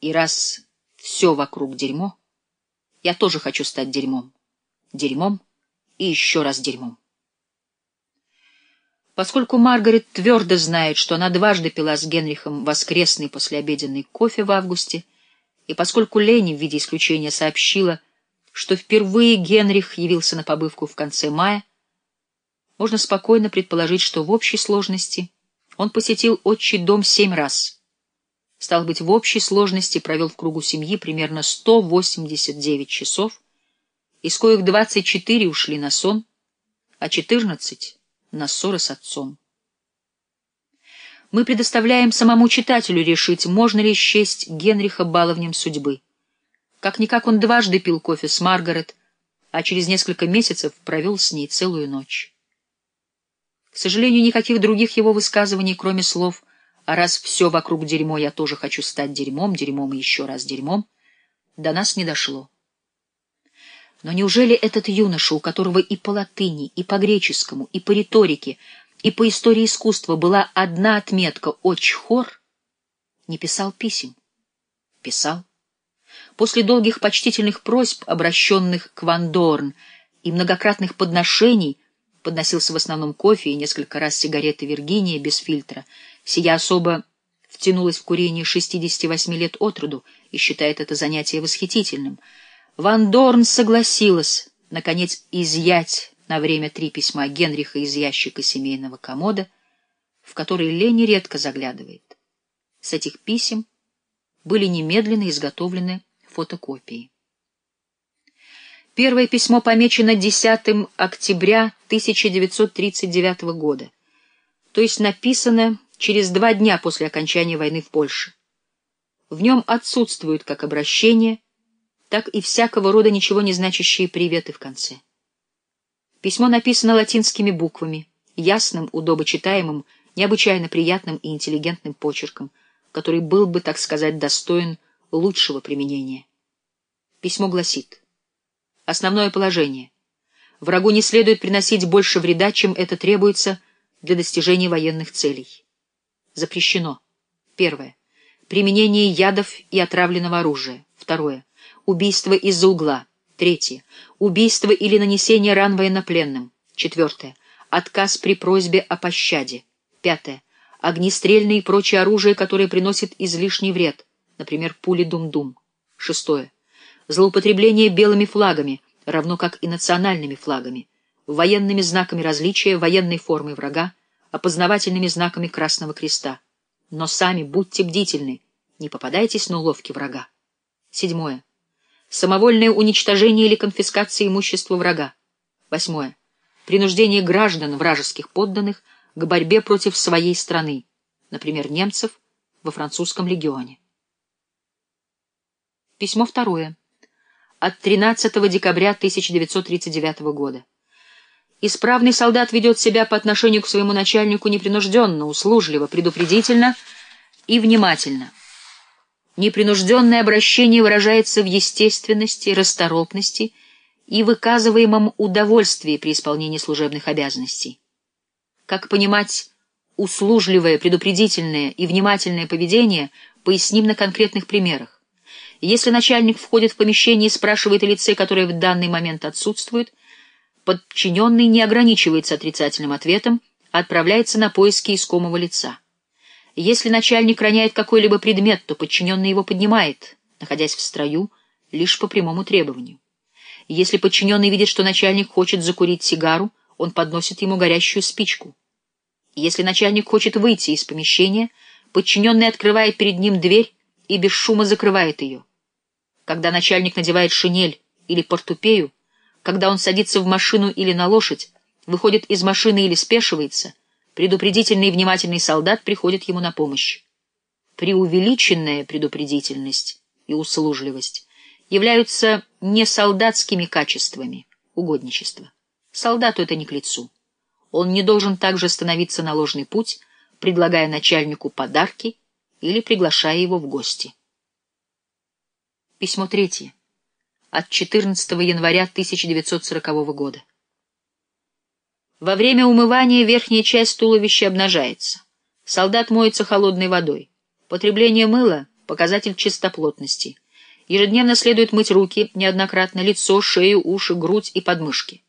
И раз все вокруг дерьмо, я тоже хочу стать дерьмом. Дерьмом и еще раз дерьмом. Поскольку Маргарет твердо знает, что она дважды пила с Генрихом воскресный послеобеденный кофе в августе, и поскольку Лени в виде исключения сообщила, что впервые Генрих явился на побывку в конце мая, можно спокойно предположить, что в общей сложности он посетил отчий дом семь раз. Стал быть, в общей сложности провел в кругу семьи примерно 189 часов, из коих 24 ушли на сон, а 14 на ссоры с отцом. Мы предоставляем самому читателю решить, можно ли счесть Генриха баловнем судьбы. Как-никак он дважды пил кофе с Маргарет, а через несколько месяцев провел с ней целую ночь. К сожалению, никаких других его высказываний, кроме слов «а раз все вокруг дерьмо, я тоже хочу стать дерьмом, дерьмом и еще раз дерьмом», до нас не дошло. Но неужели этот юноша, у которого и по латыни, и по греческому, и по риторике, и по истории искусства была одна отметка «Очхор», не писал писем? Писал. После долгих почтительных просьб, обращенных к Ван Дорн, и многократных подношений, подносился в основном кофе и несколько раз сигареты Виргиния без фильтра, сия особо втянулась в курение 68 лет от роду и считает это занятие восхитительным — Ван Дорн согласилась, наконец, изъять на время три письма Генриха из ящика семейного комода, в который Лени редко заглядывает. С этих писем были немедленно изготовлены фотокопии. Первое письмо помечено 10 октября 1939 года, то есть написано через два дня после окончания войны в Польше. В нем отсутствует как обращение, так и всякого рода ничего не значащие приветы в конце. Письмо написано латинскими буквами, ясным, удобочитаемым, необычайно приятным и интеллигентным почерком, который был бы, так сказать, достоин лучшего применения. Письмо гласит «Основное положение. Врагу не следует приносить больше вреда, чем это требуется для достижения военных целей. Запрещено. Первое. Применение ядов и отравленного оружия. Второе Убийство из-за угла. Третье. Убийство или нанесение ран военнопленным. Четвертое. Отказ при просьбе о пощаде. Пятое. Огнестрельное и прочее оружие, которое приносит излишний вред, например, пули дум-дум. Шестое. Злоупотребление белыми флагами, равно как и национальными флагами, военными знаками различия, военной формой врага, опознавательными знаками Красного Креста. Но сами будьте бдительны, не попадайтесь на уловки врага. Седьмое самовольное уничтожение или конфискация имущества врага. Восьмое. Принуждение граждан вражеских подданных к борьбе против своей страны, например, немцев во французском легионе. Письмо второе. От 13 декабря 1939 года. Исправный солдат ведет себя по отношению к своему начальнику непринужденно, услужливо, предупредительно и внимательно. Непринужденное обращение выражается в естественности, расторопности и выказываемом удовольствии при исполнении служебных обязанностей. Как понимать услужливое, предупредительное и внимательное поведение, поясним на конкретных примерах. Если начальник входит в помещение и спрашивает о лице, которое в данный момент отсутствует, подчиненный не ограничивается отрицательным ответом, а отправляется на поиски искомого лица. Если начальник роняет какой-либо предмет, то подчиненный его поднимает, находясь в строю, лишь по прямому требованию. Если подчиненный видит, что начальник хочет закурить сигару, он подносит ему горящую спичку. Если начальник хочет выйти из помещения, подчиненный открывает перед ним дверь и без шума закрывает ее. Когда начальник надевает шинель или портупею, когда он садится в машину или на лошадь, выходит из машины или спешивается, предупредительный и внимательный солдат приходит ему на помощь. Преувеличенная предупредительность и услужливость являются не солдатскими качествами угодничества. Солдату это не к лицу. Он не должен также становиться на ложный путь, предлагая начальнику подарки или приглашая его в гости. Письмо третье. От 14 января 1940 года. Во время умывания верхняя часть туловища обнажается. Солдат моется холодной водой. Потребление мыла показатель чистоплотности. Ежедневно следует мыть руки, неоднократно лицо, шею, уши, грудь и подмышки.